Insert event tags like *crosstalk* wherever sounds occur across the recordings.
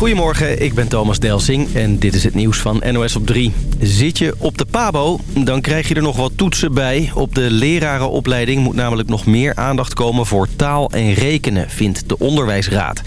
Goedemorgen, ik ben Thomas Delsing en dit is het nieuws van NOS op 3. Zit je op de PABO, dan krijg je er nog wat toetsen bij. Op de lerarenopleiding moet namelijk nog meer aandacht komen voor taal en rekenen, vindt de Onderwijsraad.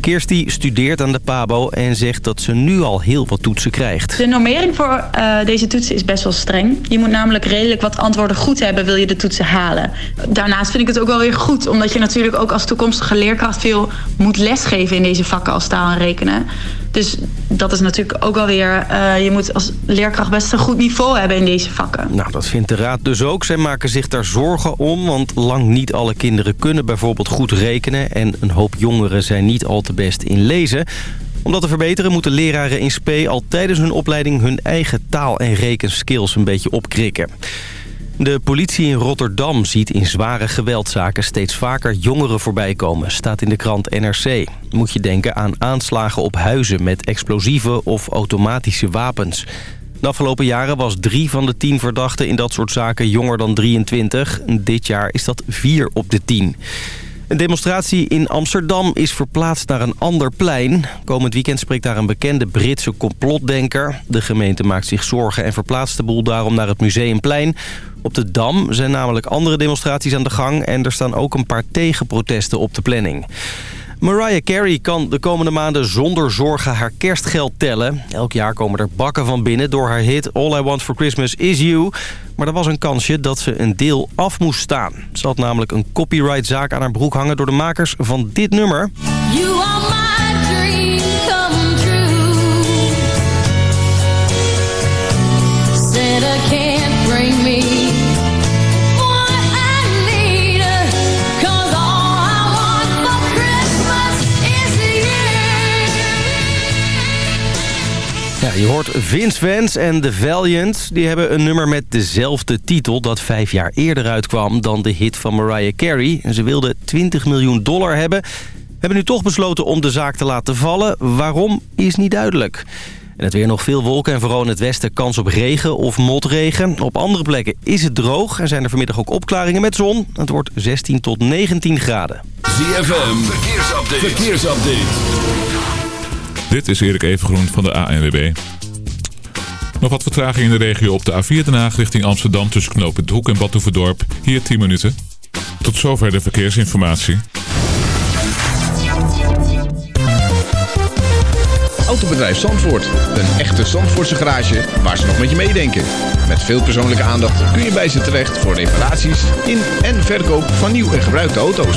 Kirsty studeert aan de PABO en zegt dat ze nu al heel wat toetsen krijgt. De normering voor uh, deze toetsen is best wel streng. Je moet namelijk redelijk wat antwoorden goed hebben, wil je de toetsen halen. Daarnaast vind ik het ook wel weer goed, omdat je natuurlijk ook als toekomstige leerkracht veel moet lesgeven in deze vakken als taal en rekenen. Dus dat is natuurlijk ook alweer... Uh, je moet als leerkracht best een goed niveau hebben in deze vakken. Nou, dat vindt de raad dus ook. Zij maken zich daar zorgen om, want lang niet alle kinderen kunnen bijvoorbeeld goed rekenen... en een hoop jongeren zijn niet al te best in lezen. Om dat te verbeteren moeten leraren in SP al tijdens hun opleiding... hun eigen taal- en rekenskills een beetje opkrikken. De politie in Rotterdam ziet in zware geweldzaken steeds vaker jongeren voorbij komen, staat in de krant NRC. Moet je denken aan aanslagen op huizen met explosieve of automatische wapens. De afgelopen jaren was drie van de tien verdachten in dat soort zaken jonger dan 23. Dit jaar is dat vier op de tien. Een demonstratie in Amsterdam is verplaatst naar een ander plein. Komend weekend spreekt daar een bekende Britse complotdenker. De gemeente maakt zich zorgen en verplaatst de boel daarom naar het Museumplein. Op de Dam zijn namelijk andere demonstraties aan de gang... en er staan ook een paar tegenprotesten op de planning. Mariah Carey kan de komende maanden zonder zorgen haar kerstgeld tellen. Elk jaar komen er bakken van binnen door haar hit All I Want For Christmas Is You. Maar er was een kansje dat ze een deel af moest staan. Ze had namelijk een copyrightzaak aan haar broek hangen door de makers van dit nummer. Je hoort Vince Vance en The Valiant. Die hebben een nummer met dezelfde titel dat vijf jaar eerder uitkwam dan de hit van Mariah Carey. En ze wilden 20 miljoen dollar hebben. Hebben nu toch besloten om de zaak te laten vallen. Waarom is niet duidelijk. En het weer nog veel wolken en vooral in het westen kans op regen of motregen. Op andere plekken is het droog en zijn er vanmiddag ook opklaringen met zon. Het wordt 16 tot 19 graden. ZFM, verkeersupdate. verkeersupdate. Dit is Erik Evengroen van de ANWB. Nog wat vertraging in de regio op de A4 Den Haag richting Amsterdam... tussen knopen Hoek en Badhoevedorp. Hier 10 minuten. Tot zover de verkeersinformatie. Autobedrijf Zandvoort. Een echte Zandvoortse garage waar ze nog met je meedenken. Met veel persoonlijke aandacht kun je bij ze terecht... voor reparaties in en verkoop van nieuw en gebruikte auto's.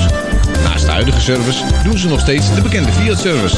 Naast de huidige service doen ze nog steeds de bekende Fiat-service...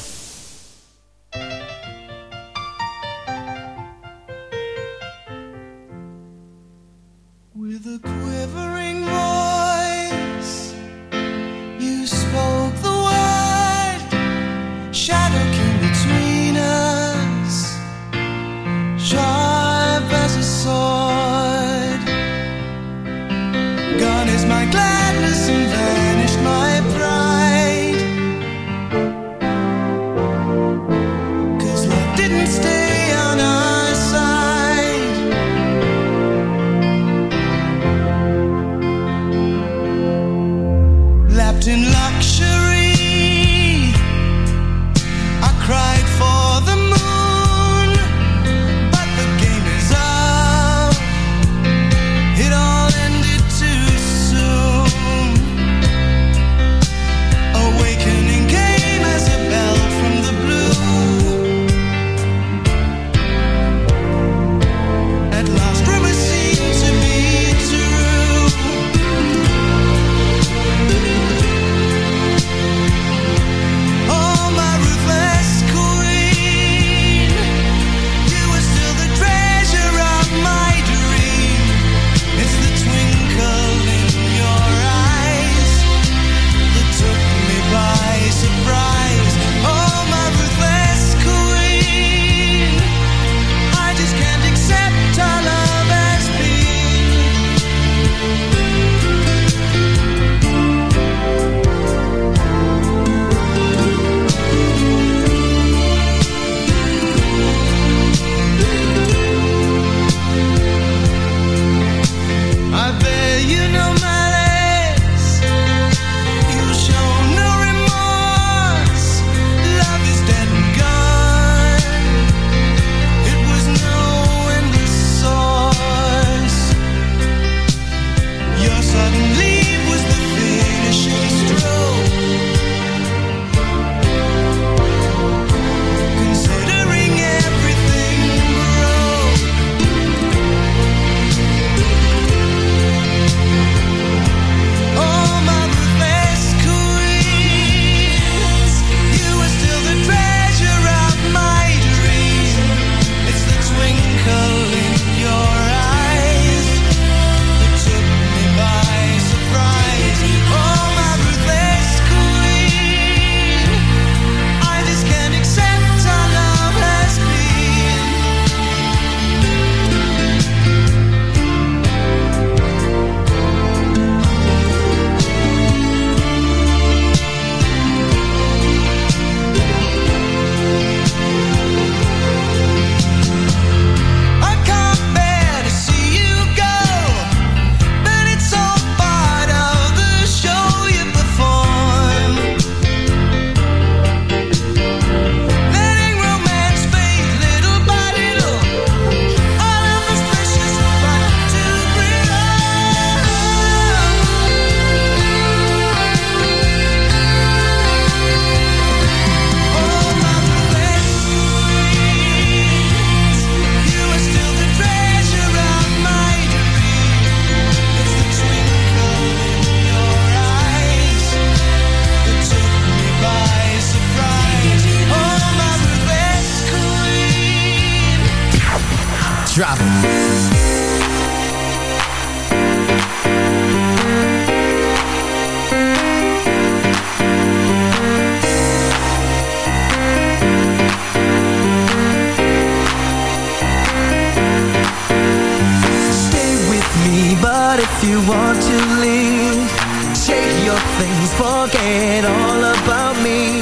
want to leave. Shake your things, forget all about me.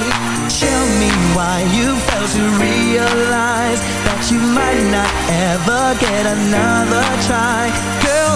Tell me why you failed to realize That you might not ever get another try. Girl,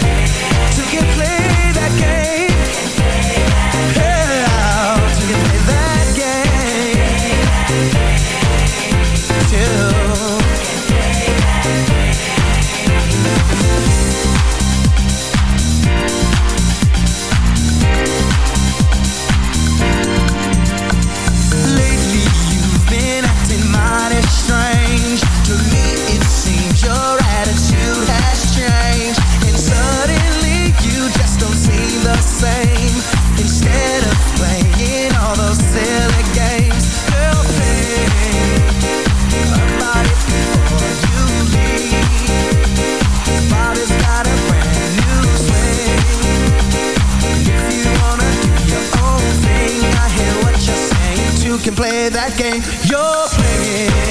yeah.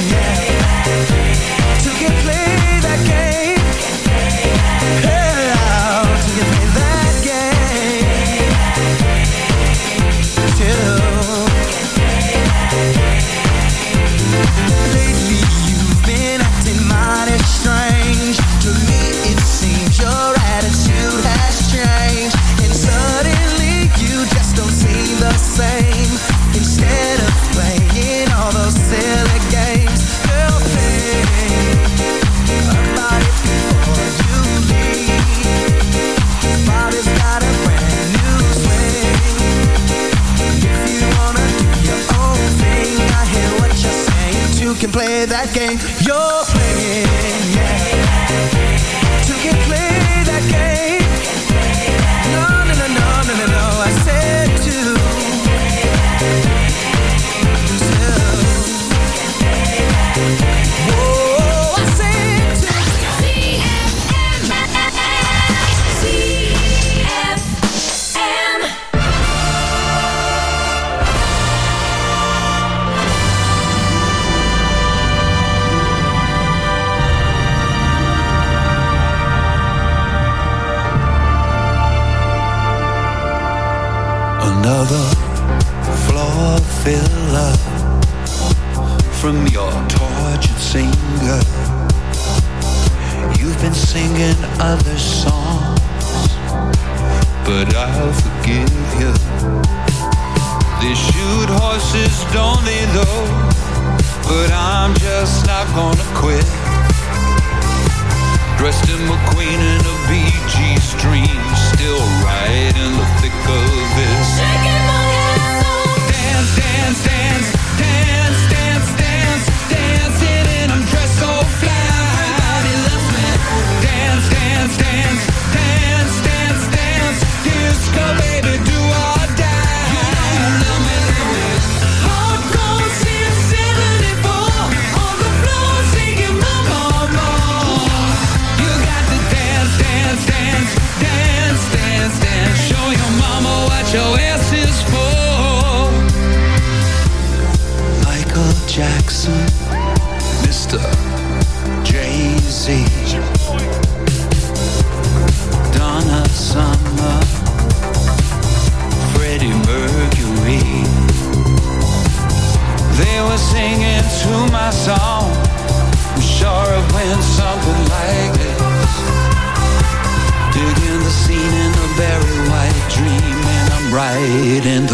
just not gonna quit. Dressed in McQueen and a BG stream, still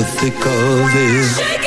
thick of it.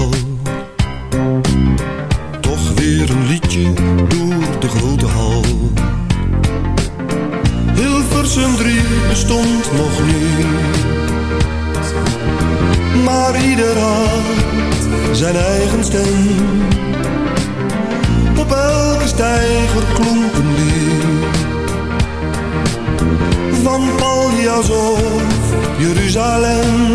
Jeruzalem.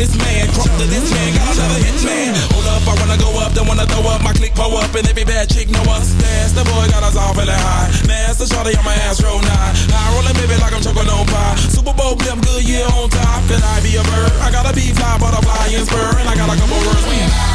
This man, crump to this man. Got another hit man. Hold up, I wanna go up, then wanna throw up. My click pull up, and every bad chick know us. That's the boy got us all feeling high. Master Shawty on my ass roll nine. High rolling baby like I'm choking on pie. Super Bowl blimp, good year on top. Could I be a bird? I gotta be fly, butterfly, and spur, and I got a couple words.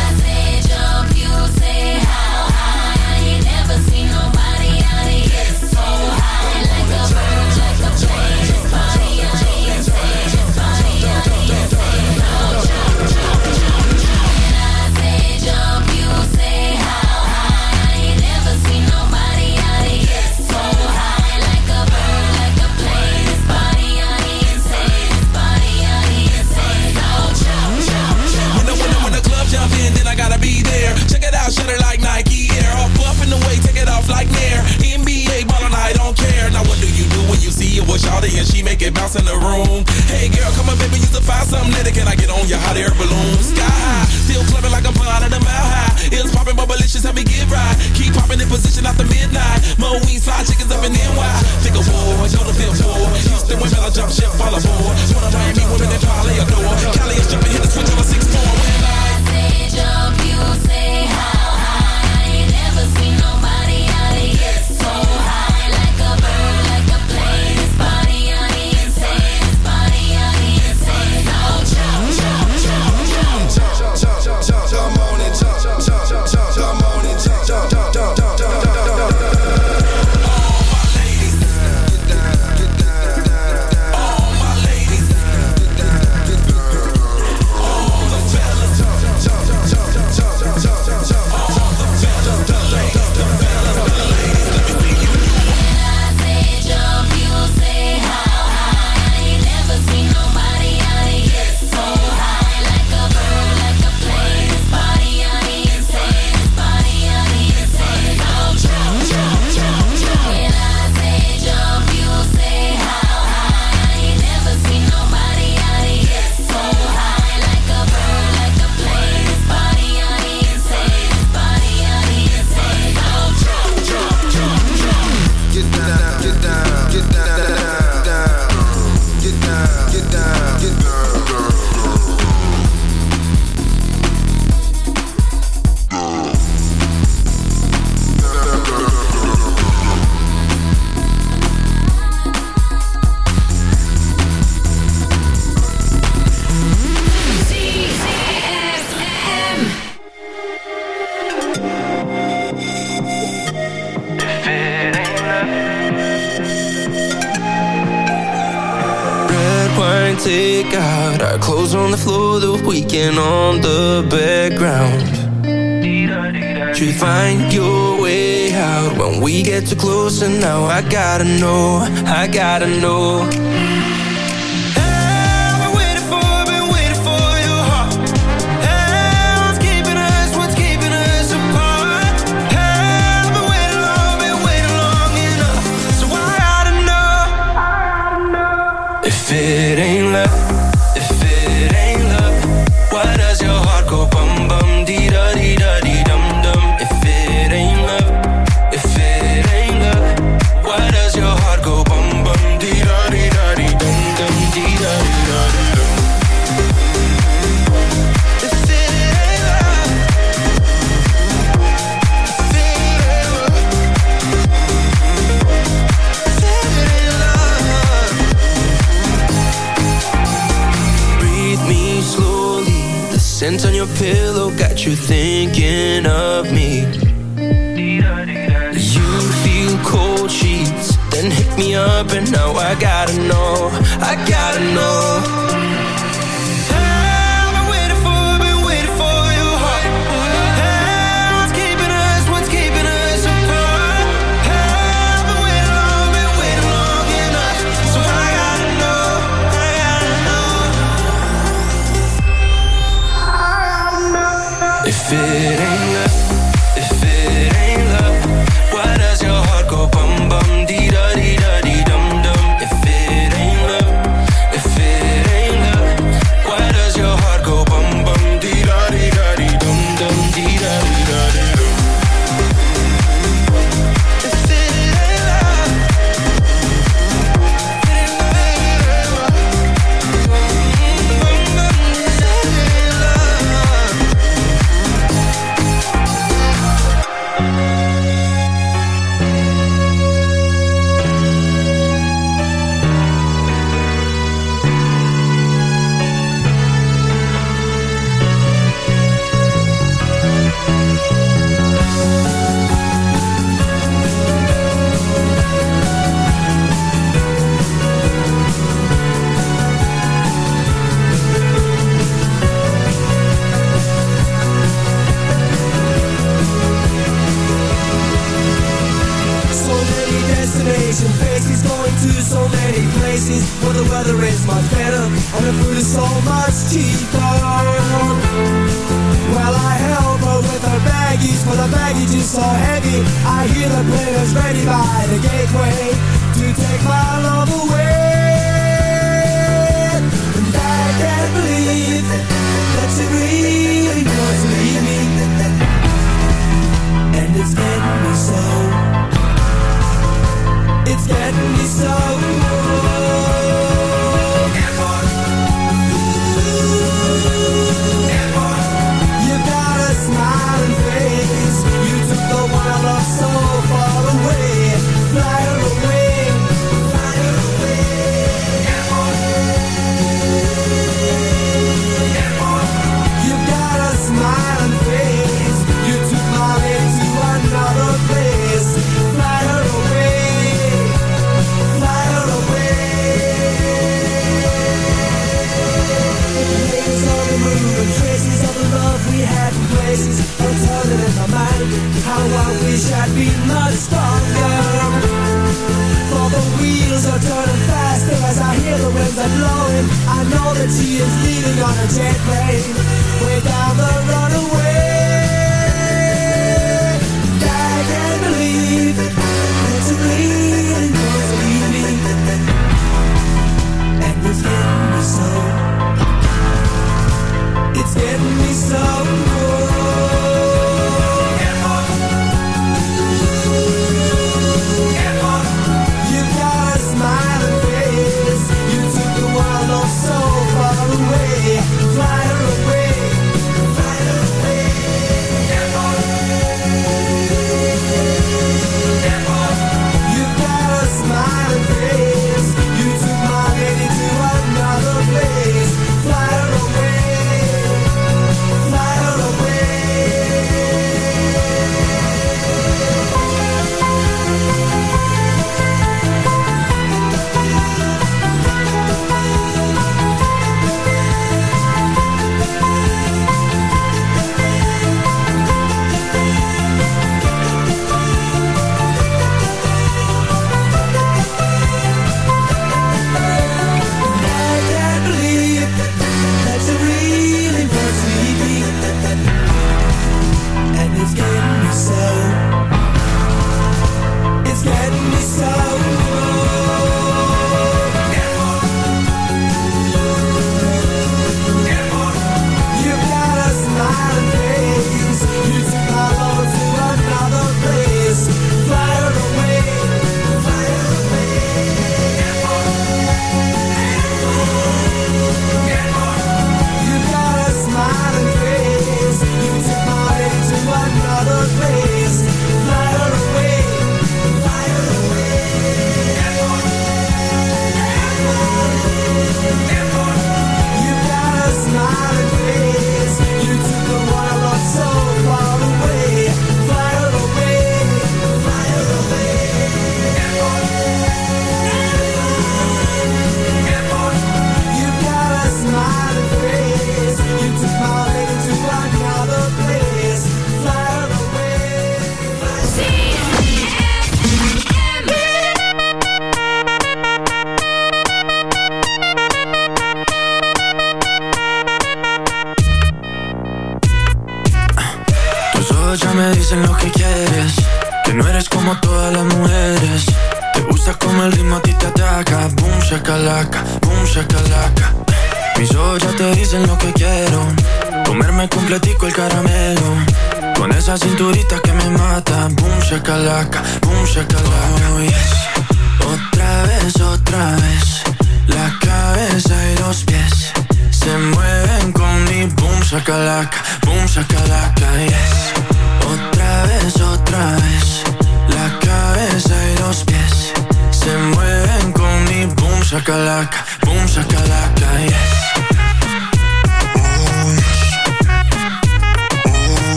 with Shawty and she make it bounce in the room. Hey girl, come on baby, you to find something later. Can I get on your hot air balloon? Sky high, still clubbing like I'm flying at a mile high. It's popping, but malicious, help me get right. Keep popping in position after midnight. Mo wings, fly chickens up in NY. Think of war, y'all the feel for. Houston women, I jump ship, follow board. One of Miami women, they probably adore. Cali is jumping, hit the switch on a six four. When I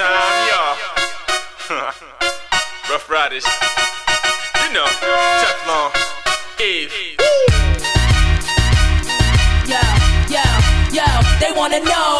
time, y'all. *laughs* Rough Riders. You know, Teflon, Eve. Yo, yo, yo, they wanna know.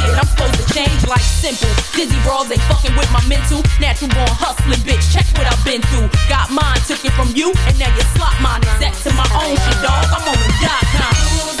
supposed to change like simple. Dizzy brawls, they fucking with my mental. Natural born hustling, bitch, check what I've been through. Got mine, took it from you, and now you slot mine. Exact to my own shit, dog. I'm on the dot com.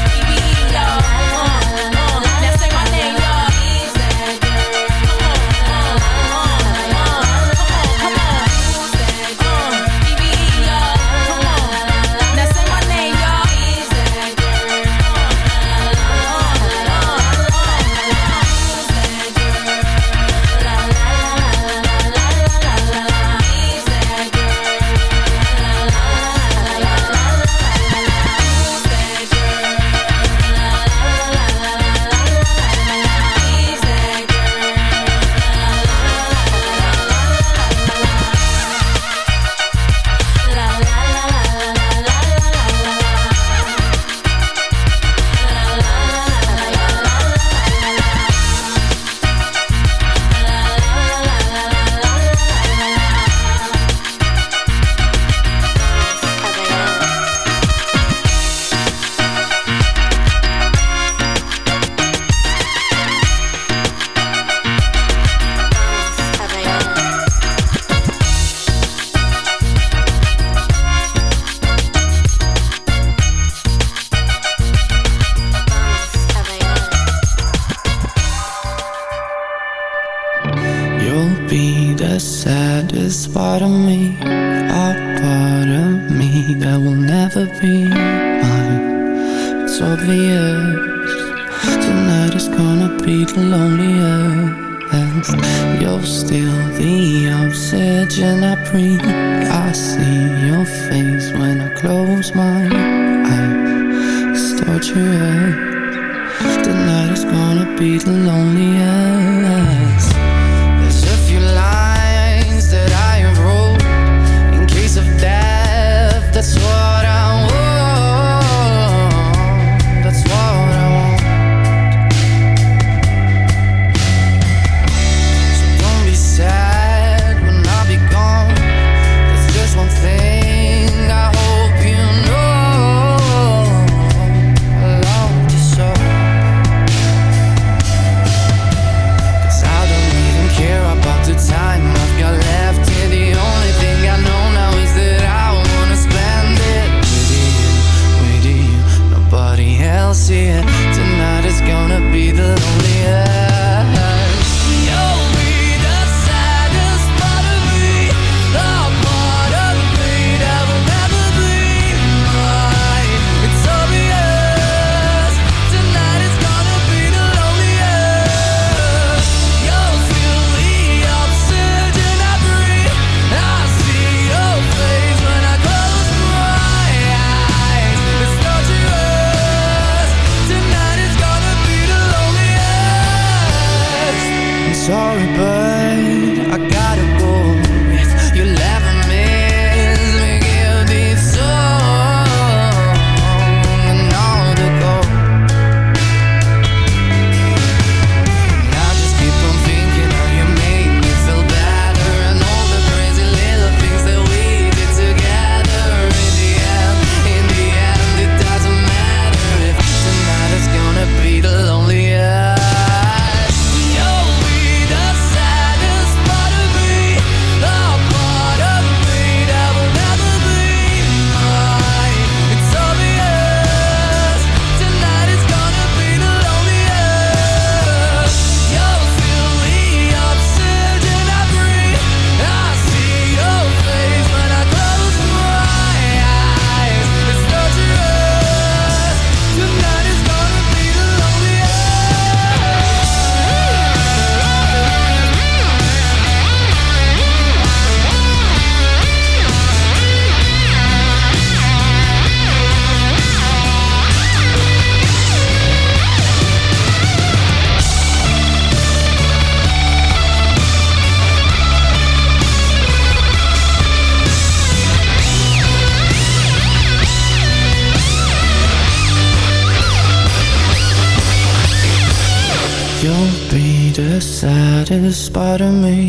part of me.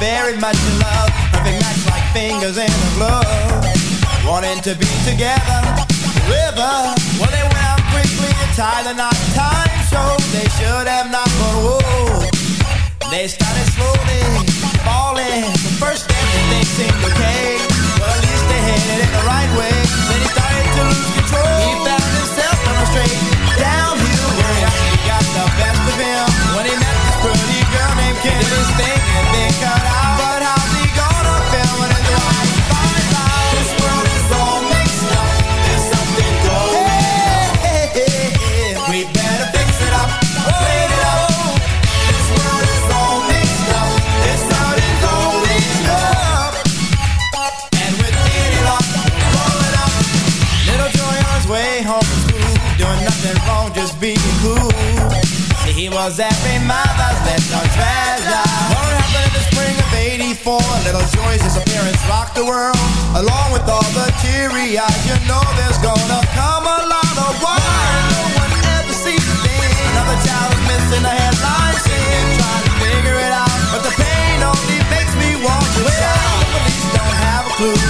very much in love. Nothing acts like fingers in a glove. Wanting to be together River. Well they went out quickly and tied the knot Time showed they should have not But whoa They started slowly falling. The First everything seemed okay But at least they headed in the right way. Then he started to lose control. He found himself on a straight downhill where He got the best of him When he met this pretty girl named Kim. Rock the world. Along with all the teary eyes, you know there's gonna come a lot of why no one ever sees a thing. Another child is missing a headline scene, trying to figure it out, but the pain only makes me want to shout. The police don't have a clue.